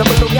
Sabes lo que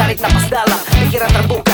Талик напоздала, до хера тропу